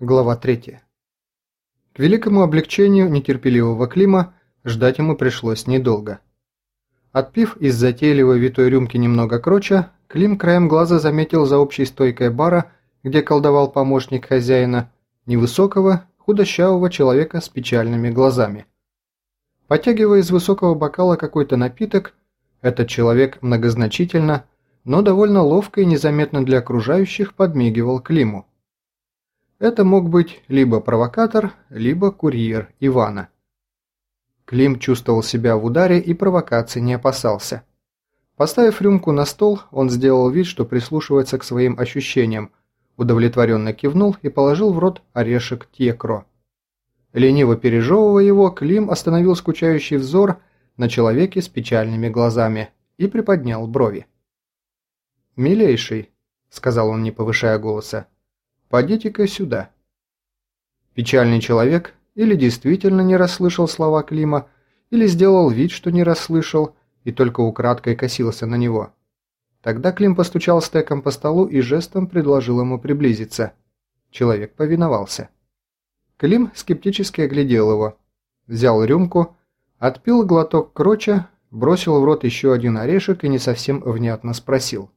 Глава 3. К великому облегчению нетерпеливого Клима ждать ему пришлось недолго. Отпив из затейливой витой рюмки немного кроча, Клим краем глаза заметил за общей стойкой бара, где колдовал помощник хозяина, невысокого, худощавого человека с печальными глазами. Потягивая из высокого бокала какой-то напиток, этот человек многозначительно, но довольно ловко и незаметно для окружающих подмигивал Климу. Это мог быть либо провокатор, либо курьер Ивана. Клим чувствовал себя в ударе и провокации не опасался. Поставив рюмку на стол, он сделал вид, что прислушивается к своим ощущениям, удовлетворенно кивнул и положил в рот орешек текро. Лениво пережевывая его, Клим остановил скучающий взор на человеке с печальными глазами и приподнял брови. «Милейший», — сказал он, не повышая голоса, — Подите-ка сюда». Печальный человек или действительно не расслышал слова Клима, или сделал вид, что не расслышал, и только украдкой косился на него. Тогда Клим постучал стеком по столу и жестом предложил ему приблизиться. Человек повиновался. Клим скептически оглядел его, взял рюмку, отпил глоток кроча, бросил в рот еще один орешек и не совсем внятно спросил.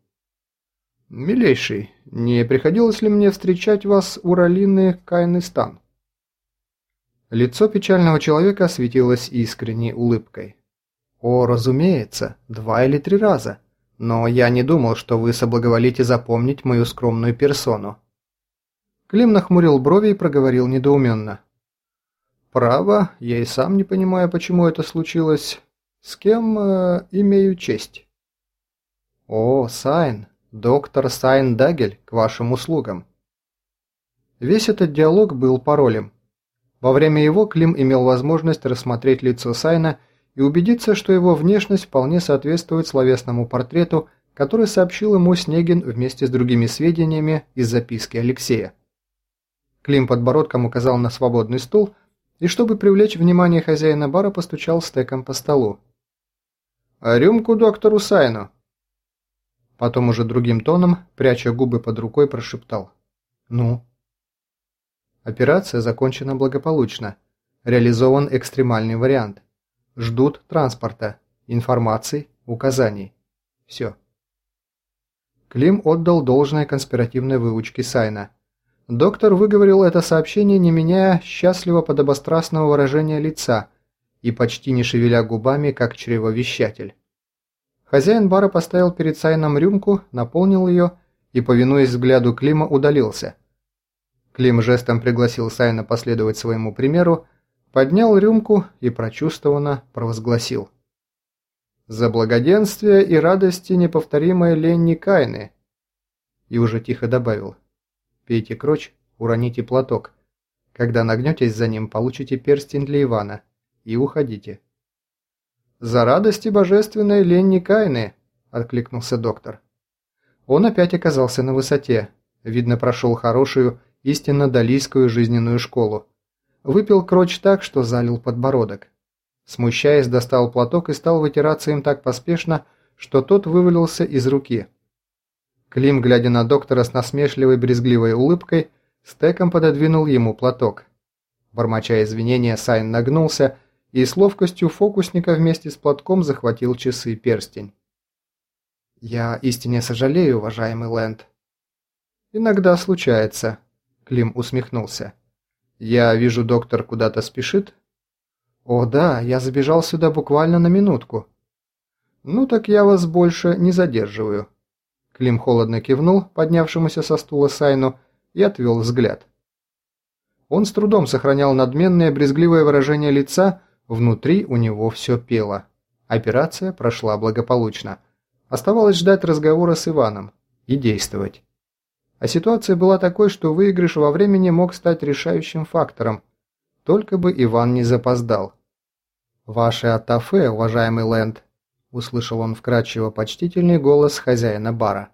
«Милейший, не приходилось ли мне встречать вас у Ралины Кайныстан?» Лицо печального человека осветилось искренней улыбкой. «О, разумеется, два или три раза. Но я не думал, что вы соблаговолите запомнить мою скромную персону». Клим нахмурил брови и проговорил недоуменно. «Право, я и сам не понимаю, почему это случилось. С кем э, имею честь?» «О, Сайн, «Доктор Сайн Дагель, к вашим услугам». Весь этот диалог был паролем. Во время его Клим имел возможность рассмотреть лицо Сайна и убедиться, что его внешность вполне соответствует словесному портрету, который сообщил ему Снегин вместе с другими сведениями из записки Алексея. Клим подбородком указал на свободный стул и, чтобы привлечь внимание хозяина бара, постучал стеком по столу. «Рюмку доктору Сайну», Потом уже другим тоном, пряча губы под рукой, прошептал. «Ну?» Операция закончена благополучно. Реализован экстремальный вариант. Ждут транспорта, информации, указаний. Все. Клим отдал должное конспиративной выучке Сайна. Доктор выговорил это сообщение, не меняя счастливо подобострастного выражения лица и почти не шевеля губами, как чревовещатель. Хозяин бара поставил перед Сайном рюмку, наполнил ее и, повинуясь взгляду Клима, удалился. Клим жестом пригласил Сайна последовать своему примеру, поднял рюмку и прочувствованно провозгласил. «За благоденствие и радости неповторимой Ленни Кайны!» И уже тихо добавил. «Пейте кроч, уроните платок. Когда нагнетесь за ним, получите перстень для Ивана. И уходите». «За радости божественной Ленни Кайны!» – откликнулся доктор. Он опять оказался на высоте. Видно, прошел хорошую, истинно далийскую жизненную школу. Выпил кроч так, что залил подбородок. Смущаясь, достал платок и стал вытираться им так поспешно, что тот вывалился из руки. Клим, глядя на доктора с насмешливой брезгливой улыбкой, стеком пододвинул ему платок. Бормоча извинения, Сайн нагнулся – и с ловкостью фокусника вместе с платком захватил часы и перстень. «Я истинно сожалею, уважаемый Лэнд». «Иногда случается», — Клим усмехнулся. «Я вижу, доктор куда-то спешит?» «О да, я забежал сюда буквально на минутку». «Ну так я вас больше не задерживаю». Клим холодно кивнул поднявшемуся со стула Сайну и отвел взгляд. Он с трудом сохранял надменное брезгливое выражение лица, Внутри у него все пело. Операция прошла благополучно. Оставалось ждать разговора с Иваном и действовать. А ситуация была такой, что выигрыш во времени мог стать решающим фактором. Только бы Иван не запоздал. «Ваше атафе, уважаемый Лэнд», – услышал он вкрадчиво почтительный голос хозяина бара.